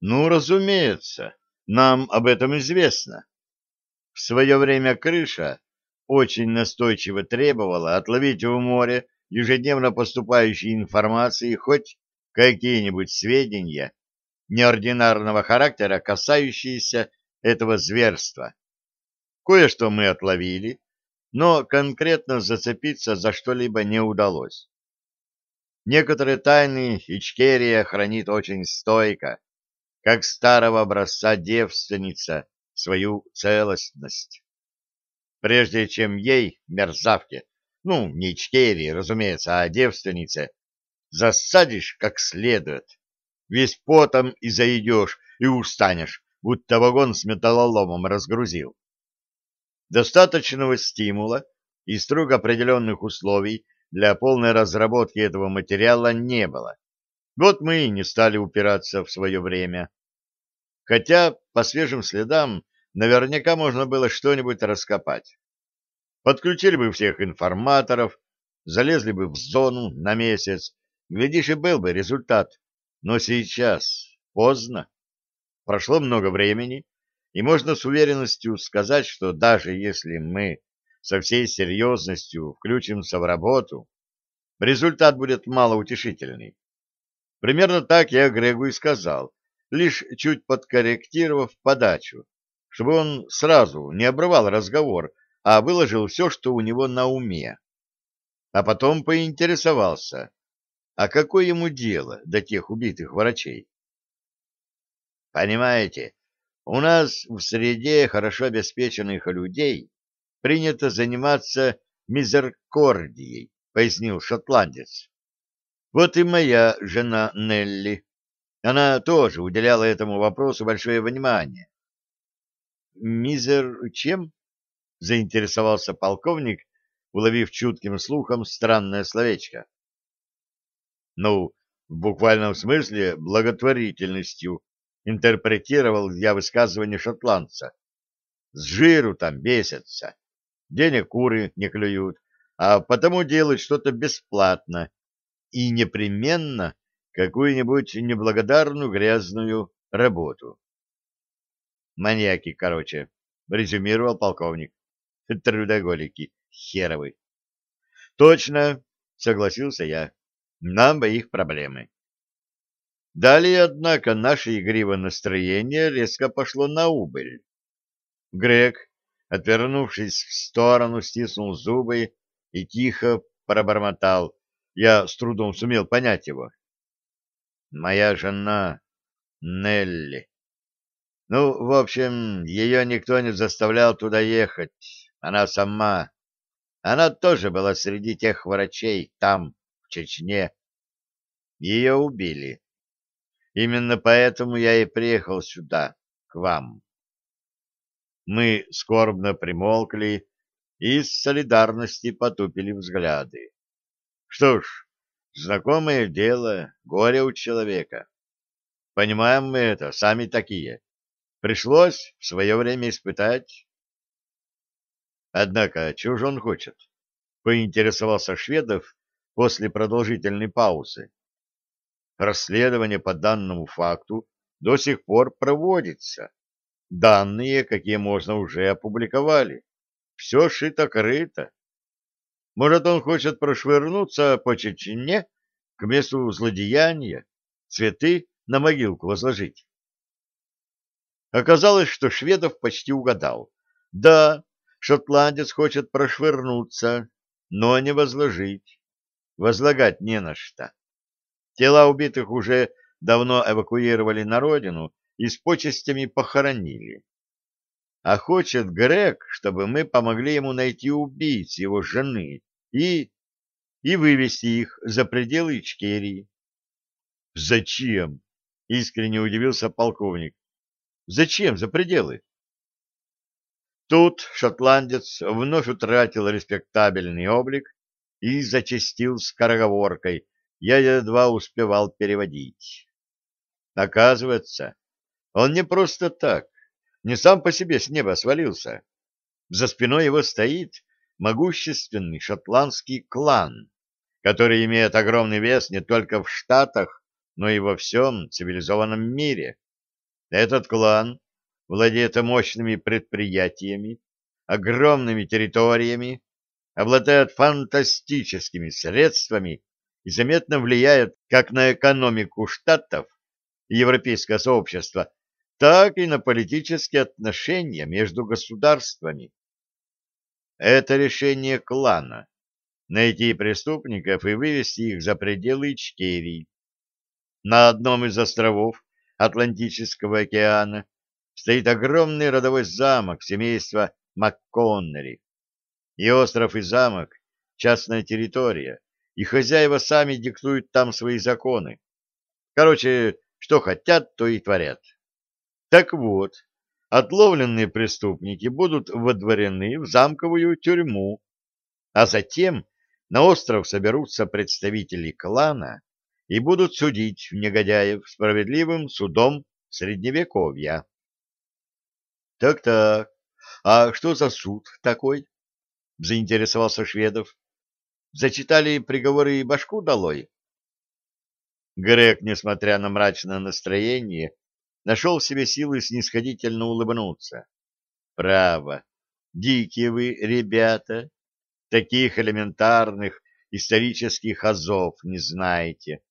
Ну, разумеется, нам об этом известно. В свое время крыша очень настойчиво требовала отловить в море ежедневно поступающей информации хоть какие-нибудь сведения неординарного характера, касающиеся этого зверства. Кое-что мы отловили, но конкретно зацепиться за что-либо не удалось. Некоторые тайны Ичкерия хранит очень стойко, как старого образца девственница, свою целостность. Прежде чем ей, мерзавке, ну, не Ичкерии, разумеется, а девственнице, засадишь как следует, весь потом и заедешь, и устанешь, будто вагон с металлоломом разгрузил. Достаточного стимула и строго определенных условий для полной разработки этого материала не было. Вот мы и не стали упираться в свое время. Хотя по свежим следам наверняка можно было что-нибудь раскопать. Подключили бы всех информаторов, залезли бы в зону на месяц, глядишь, и был бы результат. Но сейчас поздно. Прошло много времени, и можно с уверенностью сказать, что даже если мы со всей серьезностью включимся в работу, результат будет малоутешительный. Примерно так я Грегу и сказал, лишь чуть подкорректировав подачу, чтобы он сразу не обрывал разговор, а выложил все, что у него на уме. А потом поинтересовался, а какое ему дело до тех убитых врачей? Понимаете, у нас в среде хорошо обеспеченных людей принято заниматься мизеркордией, пояснил шотландец. Вот и моя жена Нелли. Она тоже уделяла этому вопросу большое внимание. Мизер чем? заинтересовался полковник, уловив чутким слухом странное словечко. Ну, в буквальном смысле благотворительностью, интерпретировал я высказывание шотландца. С жиру там бесятся, денег куры не клюют, а потому делают что-то бесплатно и непременно какую-нибудь неблагодарную грязную работу. Маньяки, короче, резюмировал полковник. Трудоголики херовы. Точно, согласился я. Нам бы их проблемы. Далее, однако, наше игривое настроение резко пошло на убыль. Грег, отвернувшись в сторону, стиснул зубы и тихо пробормотал. Я с трудом сумел понять его. «Моя жена Нелли. Ну, в общем, ее никто не заставлял туда ехать. Она сама. Она тоже была среди тех врачей там, в Чечне. Ее убили. Именно поэтому я и приехал сюда, к вам. Мы скорбно примолкли и с солидарности потупили взгляды. Что ж, знакомое дело, горе у человека. Понимаем мы это, сами такие. Пришлось в свое время испытать. Однако, чего же он хочет? Поинтересовался Шведов после продолжительной паузы. Расследование по данному факту до сих пор проводится. Данные, какие можно, уже опубликовали. Все шито-крыто. Может, он хочет прошвырнуться по Чечне к месту злодеяния, цветы на могилку возложить? Оказалось, что Шведов почти угадал. Да, шотландец хочет прошвырнуться, но не возложить. Возлагать не на что. Тела убитых уже давно эвакуировали на родину и с почестями похоронили. А хочет Грег, чтобы мы помогли ему найти убийц его жены и... и вывести их за пределы Ичкерии. — Зачем? — искренне удивился полковник. — Зачем за пределы? Тут шотландец вновь утратил респектабельный облик и зачастил скороговоркой, я едва успевал переводить. Оказывается, он не просто так, не сам по себе с неба свалился. За спиной его стоит могущественный шотландский клан, который имеет огромный вес не только в Штатах, но и во всем цивилизованном мире. Этот клан владеет мощными предприятиями, огромными территориями, обладает фантастическими средствами и заметно влияет как на экономику штатов и европейское сообщество, так и на политические отношения между государствами. Это решение клана — найти преступников и вывести их за пределы Ичкерии. На одном из островов Атлантического океана стоит огромный родовой замок семейства МакКоннери. И остров, и замок — частная территория, и хозяева сами диктуют там свои законы. Короче, что хотят, то и творят. Так вот, отловленные преступники будут водворены в замковую тюрьму, а затем на остров соберутся представители клана и будут судить негодяев справедливым судом Средневековья. Так-так, а что за суд такой? Заинтересовался Шведов. Зачитали приговоры и башку долой? Грег, несмотря на мрачное настроение, нашел в себе силы снисходительно улыбнуться. Право, дикие вы ребята, таких элементарных исторических азов не знаете.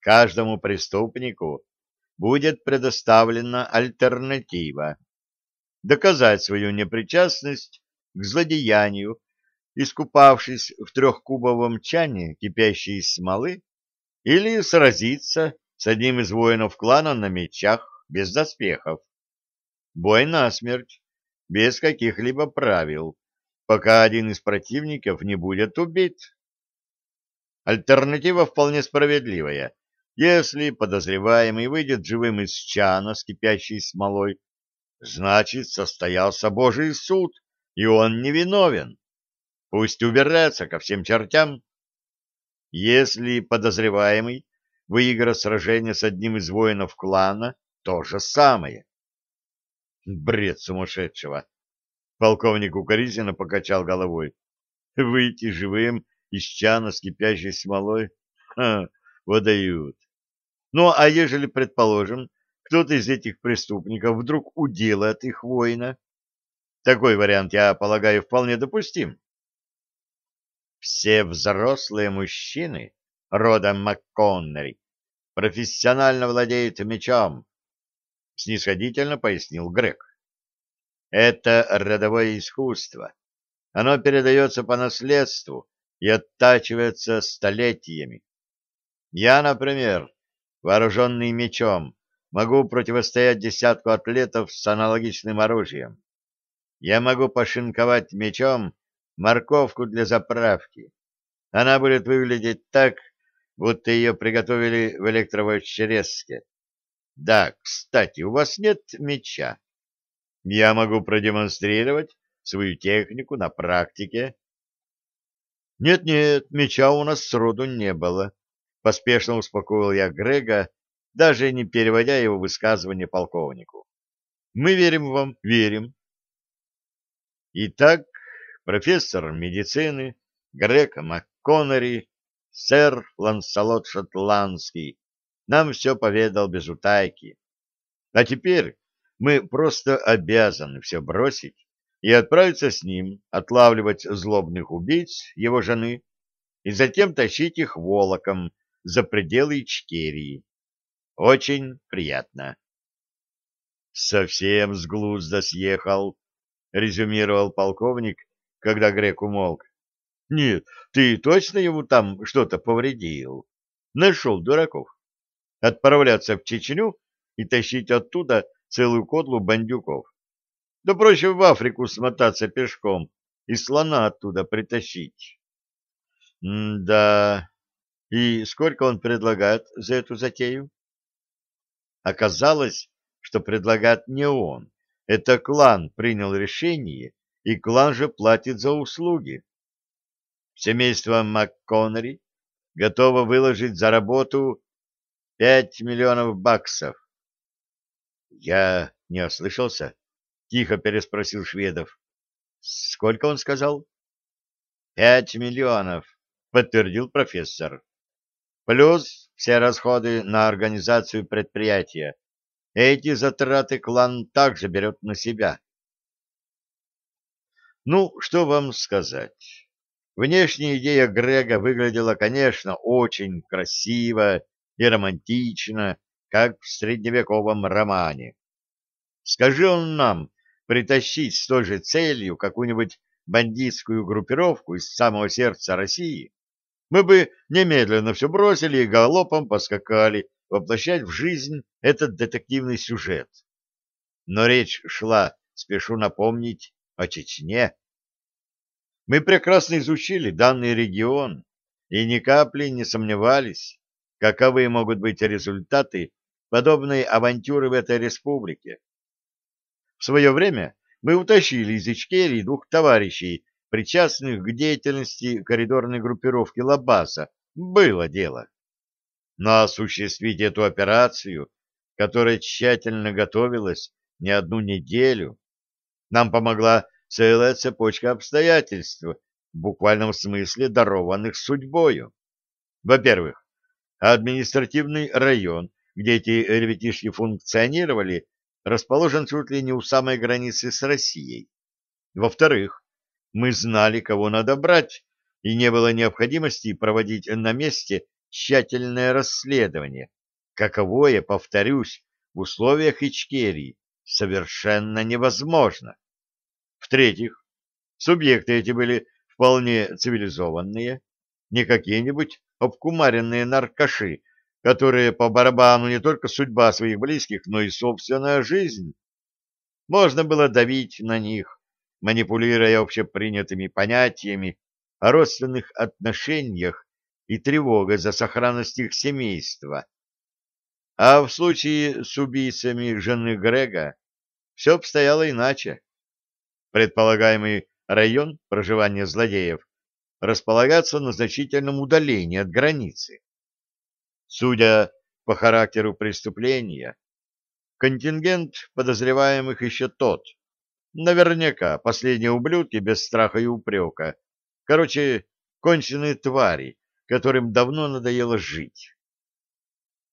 Каждому преступнику будет предоставлена альтернатива доказать свою непричастность к злодеянию, искупавшись в трехкубовом чане кипящей смолы, или сразиться с одним из воинов клана на мечах, без доспехов. Бой насмерть, без каких-либо правил, пока один из противников не будет убит. Альтернатива вполне справедливая. Если подозреваемый выйдет живым из чана с кипящей смолой, Значит, состоялся Божий суд, и он невиновен. Пусть убирается ко всем чертям. Если подозреваемый выиграет сражение с одним из воинов клана, то же самое. Бред сумасшедшего. Полковник укоризненно покачал головой. Выйти живым из чана с кипящей смолой? Ха, выдают. Ну, а ежели, предположим, кто-то из этих преступников вдруг уделает их воина. Такой вариант, я полагаю, вполне допустим. Все взрослые мужчины рода МакКоннери профессионально владеют мечом, снисходительно пояснил Грег. Это родовое искусство. Оно передается по наследству и оттачивается столетиями. Я, например, вооруженный мечом, могу противостоять десятку атлетов с аналогичным оружием. Я могу пошинковать мечом морковку для заправки. Она будет выглядеть так, будто ее приготовили в электровощерезке. Да, кстати, у вас нет меча. Я могу продемонстрировать свою технику на практике. Нет-нет, меча у нас сроду не было. Поспешно успокоил я Грега, даже не переводя его высказывание полковнику. Мы верим вам, верим. Итак, профессор медицины Грег МакКоннери, сэр Ланселот Шотландский, нам все поведал без утайки. А теперь мы просто обязаны все бросить и отправиться с ним отлавливать злобных убийц его жены и затем тащить их волоком за пределы Ичкерии. Очень приятно. Совсем с глузда съехал, резюмировал полковник, когда Грек умолк. Нет, ты точно ему там что-то повредил? Нашел дураков. Отправляться в Чечню и тащить оттуда целую кодлу бандюков. Да проще в Африку смотаться пешком и слона оттуда притащить. М да. И сколько он предлагает за эту затею? Оказалось, что предлагает не он. Это клан принял решение, и клан же платит за услуги. Семейство МакКоннери готово выложить за работу пять миллионов баксов. Я не ослышался, тихо переспросил Шведов. Сколько он сказал? Пять миллионов, подтвердил профессор плюс все расходы на организацию предприятия. эти затраты клан также берет на себя. Ну, что вам сказать. Внешняя идея Грега выглядела, конечно, очень красиво и романтично, как в средневековом романе. Скажи он нам притащить с той же целью какую-нибудь бандитскую группировку из самого сердца России, мы бы немедленно все бросили и галопом поскакали воплощать в жизнь этот детективный сюжет. Но речь шла, спешу напомнить, о Чечне. Мы прекрасно изучили данный регион и ни капли не сомневались, каковы могут быть результаты подобной авантюры в этой республике. В свое время мы утащили из Ичкерии двух товарищей, причастных к деятельности коридорной группировки Лабаса. Было дело. Но осуществить эту операцию, которая тщательно готовилась не одну неделю, нам помогла целая цепочка обстоятельств, в буквальном смысле дарованных судьбою. Во-первых, административный район, где эти ребятишки функционировали, расположен чуть ли не у самой границы с Россией. Во-вторых, мы знали, кого надо брать, и не было необходимости проводить на месте тщательное расследование, каковое, повторюсь, в условиях Ичкерии совершенно невозможно. В-третьих, субъекты эти были вполне цивилизованные, не какие-нибудь обкумаренные наркоши, которые по барабану не только судьба своих близких, но и собственная жизнь. Можно было давить на них, манипулируя общепринятыми понятиями о родственных отношениях и тревогой за сохранность их семейства. А в случае с убийцами жены Грега все обстояло иначе. Предполагаемый район проживания злодеев располагается на значительном удалении от границы. Судя по характеру преступления, контингент подозреваемых еще тот. Наверняка последние ублюдки без страха и упрека. Короче, конченые твари, которым давно надоело жить.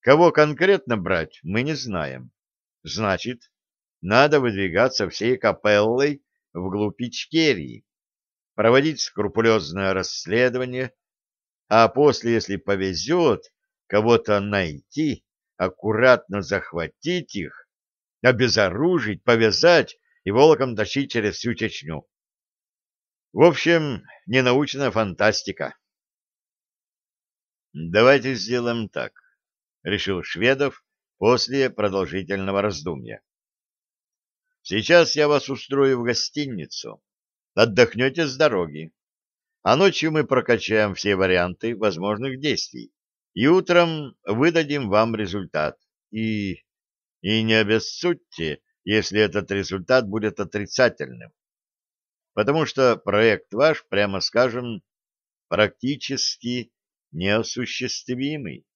Кого конкретно брать, мы не знаем. Значит, надо выдвигаться всей капеллой вглубь Ичкерии, проводить скрупулезное расследование, а после, если повезет, кого-то найти, аккуратно захватить их, обезоружить, повязать и волоком тащить через всю Чечню. В общем, ненаучная фантастика. «Давайте сделаем так», — решил Шведов после продолжительного раздумья. Сейчас я вас устрою в гостиницу. Отдохнете с дороги. А ночью мы прокачаем все варианты возможных действий. И утром выдадим вам результат. И... И не обессудьте, если этот результат будет отрицательным. Потому что проект ваш, прямо скажем, практически неосуществимый.